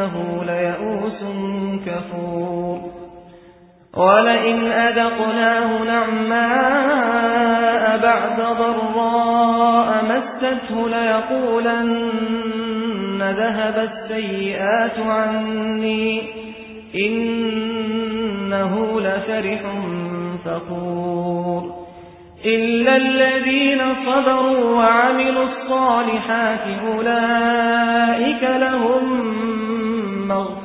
إنه ليئوس كفور. ولئن أذقناه نعماء بعد ضراء مسته ليقولن ذهب السيئات عني. إنه لفرح فقور إلا الذين صبروا وعملوا الصالحات أولئك لهم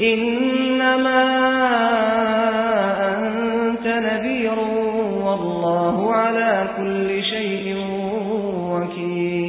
إنما أنت نذير والله على كل شيء